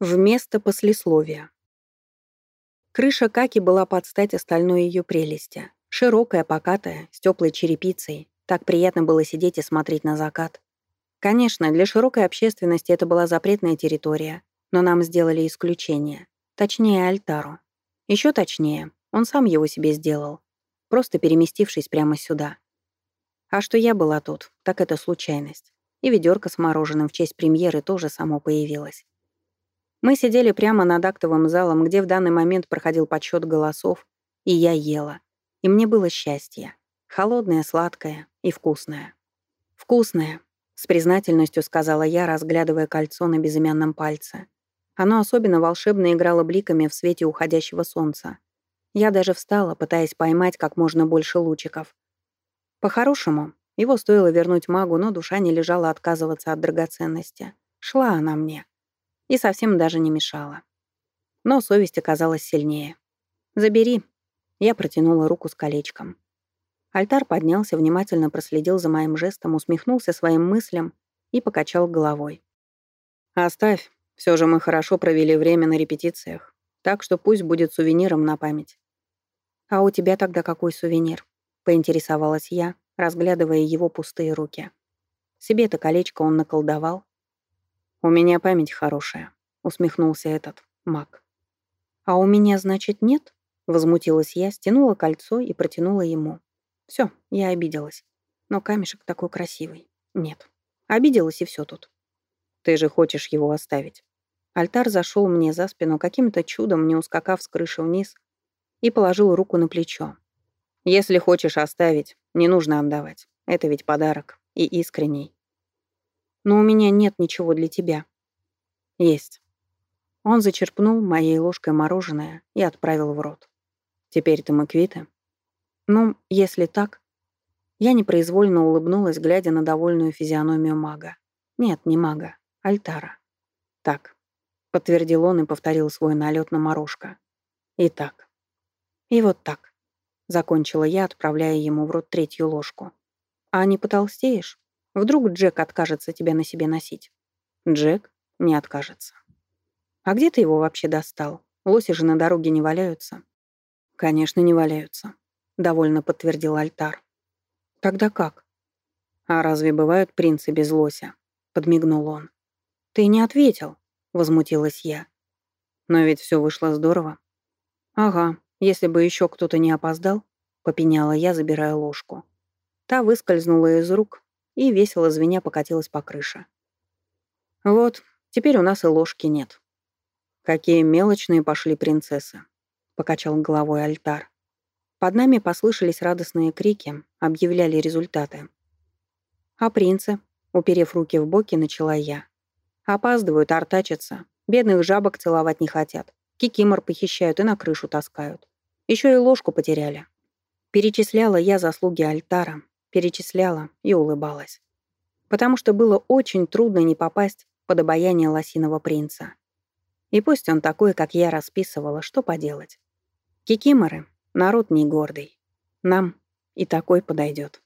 Вместо послесловия. Крыша Каки была под стать остальной ее прелести. Широкая, покатая, с теплой черепицей. Так приятно было сидеть и смотреть на закат. Конечно, для широкой общественности это была запретная территория, но нам сделали исключение. Точнее, Альтару. Еще точнее, он сам его себе сделал, просто переместившись прямо сюда. А что я была тут, так это случайность. И ведерко с мороженым в честь премьеры тоже само появилось. Мы сидели прямо над актовым залом, где в данный момент проходил подсчет голосов, и я ела. И мне было счастье. Холодное, сладкое и вкусное. «Вкусное», — с признательностью сказала я, разглядывая кольцо на безымянном пальце. Оно особенно волшебно играло бликами в свете уходящего солнца. Я даже встала, пытаясь поймать как можно больше лучиков. По-хорошему, его стоило вернуть магу, но душа не лежала отказываться от драгоценности. Шла она мне и совсем даже не мешала. Но совесть оказалась сильнее. «Забери». Я протянула руку с колечком. Альтар поднялся, внимательно проследил за моим жестом, усмехнулся своим мыслям и покачал головой. «Оставь. Все же мы хорошо провели время на репетициях, так что пусть будет сувениром на память». «А у тебя тогда какой сувенир?» — поинтересовалась я, разглядывая его пустые руки. Себе-то колечко он наколдовал, «У меня память хорошая», — усмехнулся этот маг. «А у меня, значит, нет?» — возмутилась я, стянула кольцо и протянула ему. Все, я обиделась. Но камешек такой красивый. Нет. Обиделась и все тут. Ты же хочешь его оставить. Альтар зашел мне за спину, каким-то чудом не ускакав с крыши вниз, и положил руку на плечо. «Если хочешь оставить, не нужно отдавать. Это ведь подарок. И искренний. Но у меня нет ничего для тебя». «Есть». Он зачерпнул моей ложкой мороженое и отправил в рот. «Теперь-то мы квиты?» «Ну, если так...» Я непроизвольно улыбнулась, глядя на довольную физиономию мага. Нет, не мага, Альтара. «Так», — подтвердил он и повторил свой налет на морожка. «И так». «И вот так», — закончила я, отправляя ему в рот третью ложку. «А не потолстеешь?» Вдруг Джек откажется тебя на себе носить. Джек не откажется. А где ты его вообще достал? Лоси же на дороге не валяются. Конечно, не валяются, довольно подтвердил Альтар. Тогда как? А разве бывают принцы без лося? Подмигнул он. Ты не ответил, возмутилась я. Но ведь все вышло здорово. Ага, если бы еще кто-то не опоздал, попеняла я, забирая ложку. Та выскользнула из рук, и, весело звеня, покатилась по крыше. «Вот, теперь у нас и ложки нет». «Какие мелочные пошли принцессы», — покачал головой альтар. Под нами послышались радостные крики, объявляли результаты. «А принцы?» — уперев руки в боки, начала я. «Опаздывают, артачатся. Бедных жабок целовать не хотят. Кикимор похищают и на крышу таскают. Еще и ложку потеряли». Перечисляла я заслуги альтара, перечисляла и улыбалась. Потому что было очень трудно не попасть под обаяние лосиного принца. И пусть он такой, как я расписывала, что поделать. Кикиморы — народ не гордый. Нам и такой подойдет.